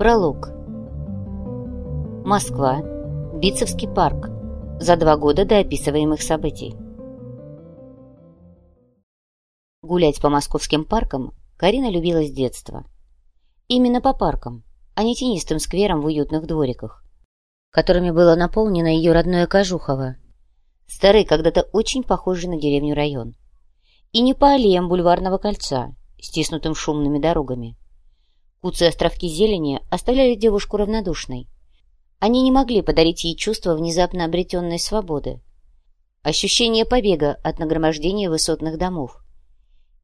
Пролог. Москва. Битцевский парк. За два года до описываемых событий. Гулять по московским паркам Карина любила с детства. Именно по паркам, а не тенистым скверам в уютных двориках, которыми было наполнено ее родное Кожухово. Старый, когда-то очень похожий на деревню район. И не по аллеям бульварного кольца, стиснутым шумными дорогами. Куцы островки зелени оставляли девушку равнодушной. Они не могли подарить ей чувство внезапно обретенной свободы. Ощущение побега от нагромождения высотных домов.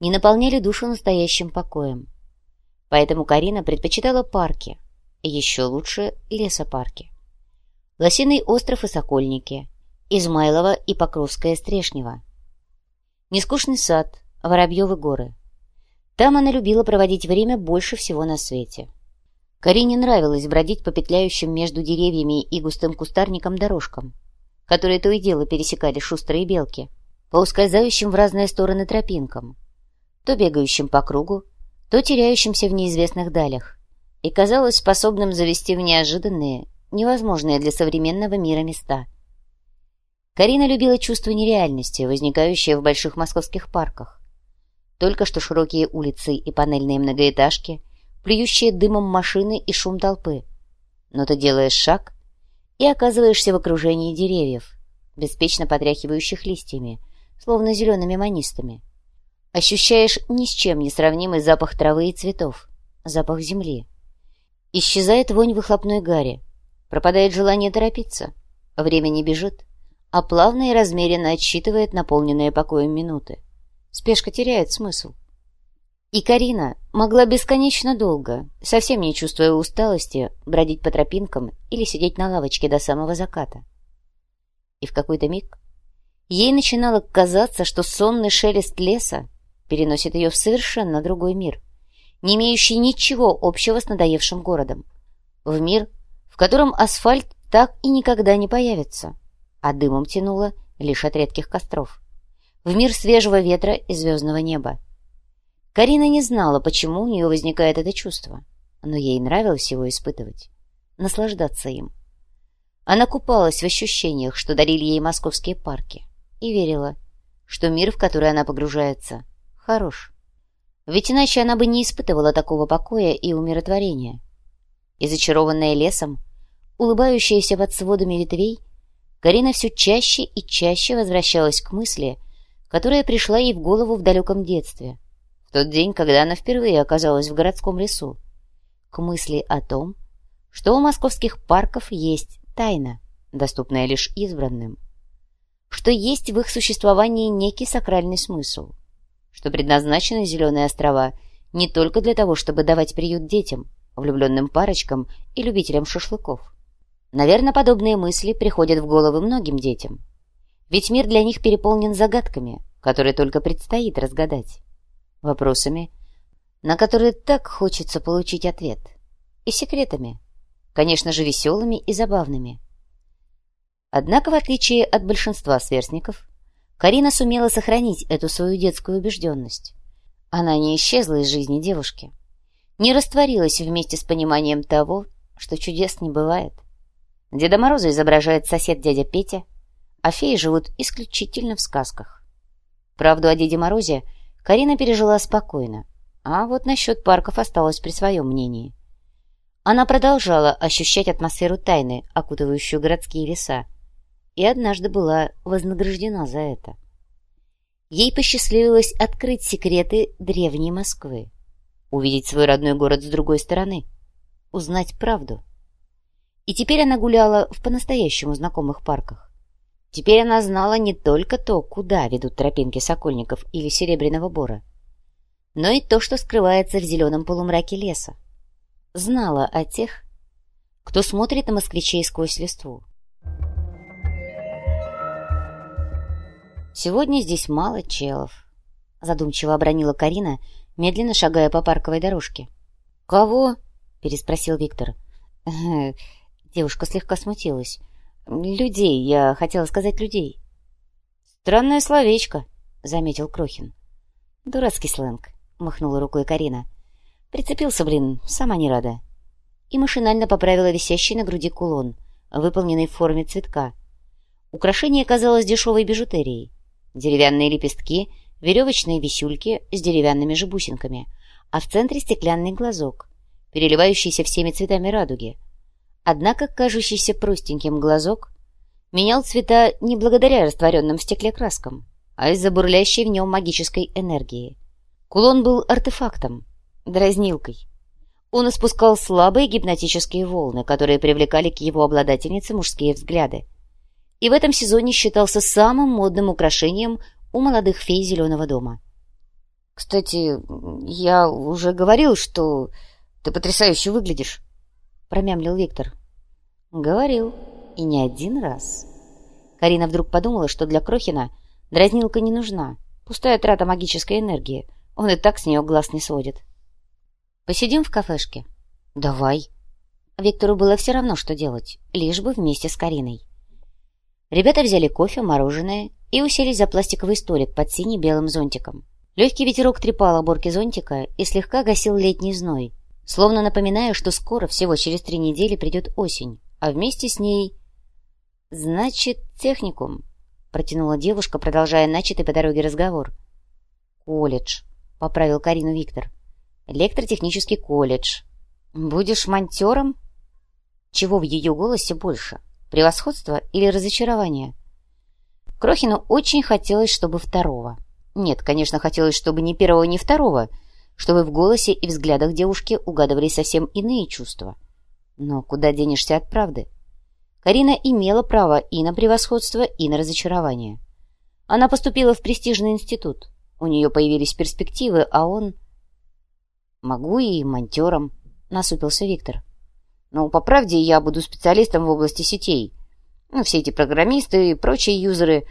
Не наполняли душу настоящим покоем. Поэтому Карина предпочитала парки, еще лучше лесопарки. Лосиный остров и Сокольники, Измайлово и Покровское Стрешнево. Нескучный сад, Воробьевы горы — там она любила проводить время больше всего на свете. Карине нравилось бродить по петляющим между деревьями и густым кустарником дорожкам, которые то и дело пересекали шустрые белки, по ускользающим в разные стороны тропинкам, то бегающим по кругу, то теряющимся в неизвестных далях, и казалось способным завести в неожиданные, невозможные для современного мира места. Карина любила чувство нереальности, возникающее в больших московских парках, только что широкие улицы и панельные многоэтажки, плюющие дымом машины и шум толпы. Но ты делаешь шаг и оказываешься в окружении деревьев, беспечно потряхивающих листьями, словно зелеными манистами. Ощущаешь ни с чем не сравнимый запах травы и цветов, запах земли. Исчезает вонь выхлопной гари, пропадает желание торопиться, время не бежит, а плавно и размеренно отсчитывает наполненные покоем минуты. Спешка теряет смысл. И Карина могла бесконечно долго, совсем не чувствуя усталости, бродить по тропинкам или сидеть на лавочке до самого заката. И в какой-то миг ей начинало казаться, что сонный шелест леса переносит ее в совершенно другой мир, не имеющий ничего общего с надоевшим городом. В мир, в котором асфальт так и никогда не появится, а дымом тянуло лишь от редких костров в мир свежего ветра и звездного неба. Карина не знала, почему у нее возникает это чувство, но ей нравилось его испытывать, наслаждаться им. Она купалась в ощущениях, что дарили ей московские парки, и верила, что мир, в который она погружается, хорош. Ведь иначе она бы не испытывала такого покоя и умиротворения. И зачарованная лесом, улыбающаяся под сводами ветвей, Карина все чаще и чаще возвращалась к мысли, которая пришла ей в голову в далеком детстве, в тот день, когда она впервые оказалась в городском лесу, к мысли о том, что у московских парков есть тайна, доступная лишь избранным, что есть в их существовании некий сакральный смысл, что предназначены зеленые острова не только для того, чтобы давать приют детям, влюбленным парочкам и любителям шашлыков. Наверное, подобные мысли приходят в головы многим детям, ведь мир для них переполнен загадками, которые только предстоит разгадать. Вопросами, на которые так хочется получить ответ. И секретами, конечно же, веселыми и забавными. Однако, в отличие от большинства сверстников, Карина сумела сохранить эту свою детскую убежденность. Она не исчезла из жизни девушки, не растворилась вместе с пониманием того, что чудес не бывает. Деда Мороза изображает сосед дядя Петя — а феи живут исключительно в сказках. Правду о Деде Морозе Карина пережила спокойно, а вот насчет парков осталась при своем мнении. Она продолжала ощущать атмосферу тайны, окутывающую городские леса, и однажды была вознаграждена за это. Ей посчастливилось открыть секреты древней Москвы, увидеть свой родной город с другой стороны, узнать правду. И теперь она гуляла в по-настоящему знакомых парках. Теперь она знала не только то, куда ведут тропинки сокольников или серебряного бора, но и то, что скрывается в зеленом полумраке леса. Знала о тех, кто смотрит на москвичей сквозь листву. «Сегодня здесь мало челов», — задумчиво обронила Карина, медленно шагая по парковой дорожке. «Кого?» — переспросил Виктор. Девушка слегка смутилась. «Людей, я хотела сказать людей». «Странное словечко», — заметил Крохин. «Дурацкий сленг», — махнула рукой Карина. «Прицепился, блин, сама не рада». и машинально поправила висящий на груди кулон, выполненный в форме цветка. Украшение казалось дешевой бижутерией. Деревянные лепестки, веревочные висюльки с деревянными же бусинками, а в центре стеклянный глазок, переливающийся всеми цветами радуги. Однако кажущийся простеньким глазок менял цвета не благодаря растворенным в стекле краскам, а из-за бурлящей в нем магической энергии. Кулон был артефактом, дразнилкой. Он испускал слабые гипнотические волны, которые привлекали к его обладательнице мужские взгляды. И в этом сезоне считался самым модным украшением у молодых фей Зеленого дома. «Кстати, я уже говорил, что ты потрясающе выглядишь», — промямлил Виктор. «Говорил, и не один раз». Карина вдруг подумала, что для Крохина дразнилка не нужна, пустая трата магической энергии. Он и так с нее глаз не сводит. «Посидим в кафешке?» «Давай». Виктору было все равно, что делать, лишь бы вместе с Кариной. Ребята взяли кофе, мороженое и уселись за пластиковый столик под сине-белым зонтиком. Легкий ветерок трепал оборки зонтика и слегка гасил летний зной, словно напоминая, что скоро, всего через три недели, придет осень, а вместе с ней... «Значит, техникум», — протянула девушка, продолжая начатый по дороге разговор. «Колледж», — поправил Карину Виктор. «Электротехнический колледж. Будешь монтером?» Чего в ее голосе больше? Превосходство или разочарование? Крохину очень хотелось, чтобы второго. Нет, конечно, хотелось, чтобы ни первого, ни второго, чтобы в голосе и взглядах девушки угадывались совсем иные чувства. Но куда денешься от правды? Карина имела право и на превосходство, и на разочарование. Она поступила в престижный институт. У нее появились перспективы, а он... «Могу и монтером», — насупился Виктор. Но, по правде, я буду специалистом в области сетей. Ну, все эти программисты и прочие юзеры,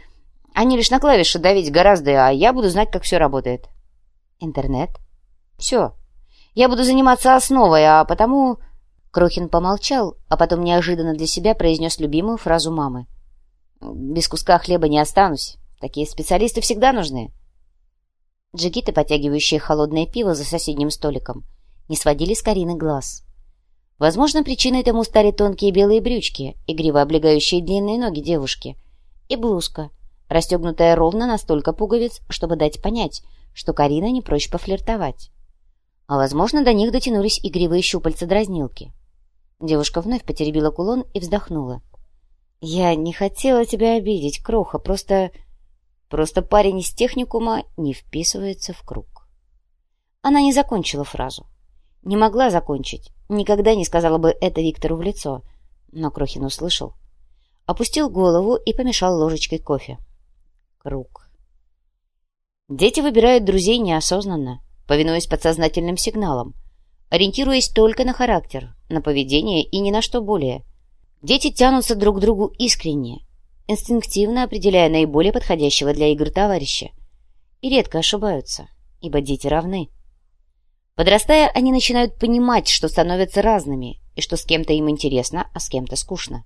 они лишь на клавиши давить гораздо, а я буду знать, как все работает. Интернет? Все. Я буду заниматься основой, а потому... Крохин помолчал, а потом неожиданно для себя произнес любимую фразу мамы. «Без куска хлеба не останусь. Такие специалисты всегда нужны». Джигиты, потягивающие холодное пиво за соседним столиком, не сводили с Карины глаз. Возможно, причиной тому стали тонкие белые брючки, игриво облегающие длинные ноги девушки, и блузка, расстегнутая ровно на столько пуговиц, чтобы дать понять, что Карина не прочь пофлиртовать. А возможно, до них дотянулись игривые щупальца дразнилки. Девушка вновь потеребила кулон и вздохнула. «Я не хотела тебя обидеть, Кроха, просто... Просто парень из техникума не вписывается в круг». Она не закончила фразу. Не могла закончить, Никогда не сказала бы это Виктору в лицо, но Крохин услышал. Опустил голову и помешал ложечкой кофе. Круг. Дети выбирают друзей неосознанно, повинуясь подсознательным сигналам, ориентируясь только на характер, на поведение и ни на что более. Дети тянутся друг к другу искренне, инстинктивно определяя наиболее подходящего для игр товарища. И редко ошибаются, ибо дети равны. Подрастая, они начинают понимать, что становятся разными, и что с кем-то им интересно, а с кем-то скучно.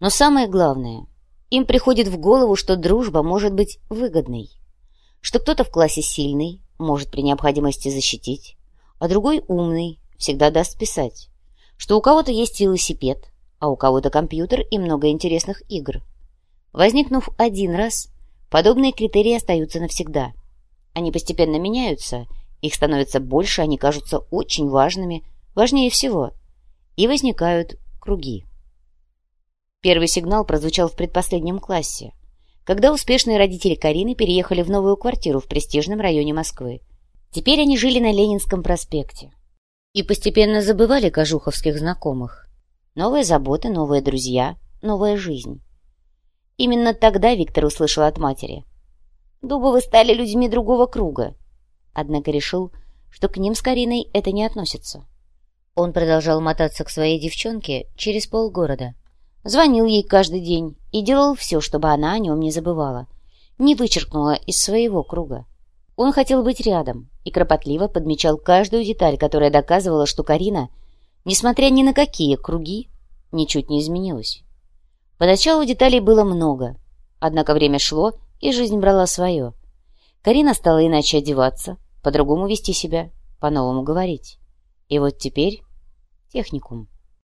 Но самое главное, им приходит в голову, что дружба может быть выгодной, что кто-то в классе сильный, может при необходимости защитить, а другой умный, всегда даст писать, что у кого-то есть велосипед, а у кого-то компьютер и много интересных игр. Возникнув один раз, подобные критерии остаются навсегда. Они постепенно меняются – их становится больше, они кажутся очень важными, важнее всего. И возникают круги. Первый сигнал прозвучал в предпоследнем классе, когда успешные родители Карины переехали в новую квартиру в престижном районе Москвы. Теперь они жили на Ленинском проспекте и постепенно забывали кожуховских знакомых. Новые заботы, новые друзья, новая жизнь. Именно тогда Виктор услышал от матери. «Дубовы стали людьми другого круга однако решил, что к ним с Кариной это не относится. Он продолжал мотаться к своей девчонке через полгорода. Звонил ей каждый день и делал все, чтобы она о нем не забывала, не вычеркнула из своего круга. Он хотел быть рядом и кропотливо подмечал каждую деталь, которая доказывала, что Карина, несмотря ни на какие круги, ничуть не изменилась. Поначалу деталей было много, однако время шло, и жизнь брала свое. Карина стала иначе одеваться, по-другому вести себя, по-новому говорить. И вот теперь техникум.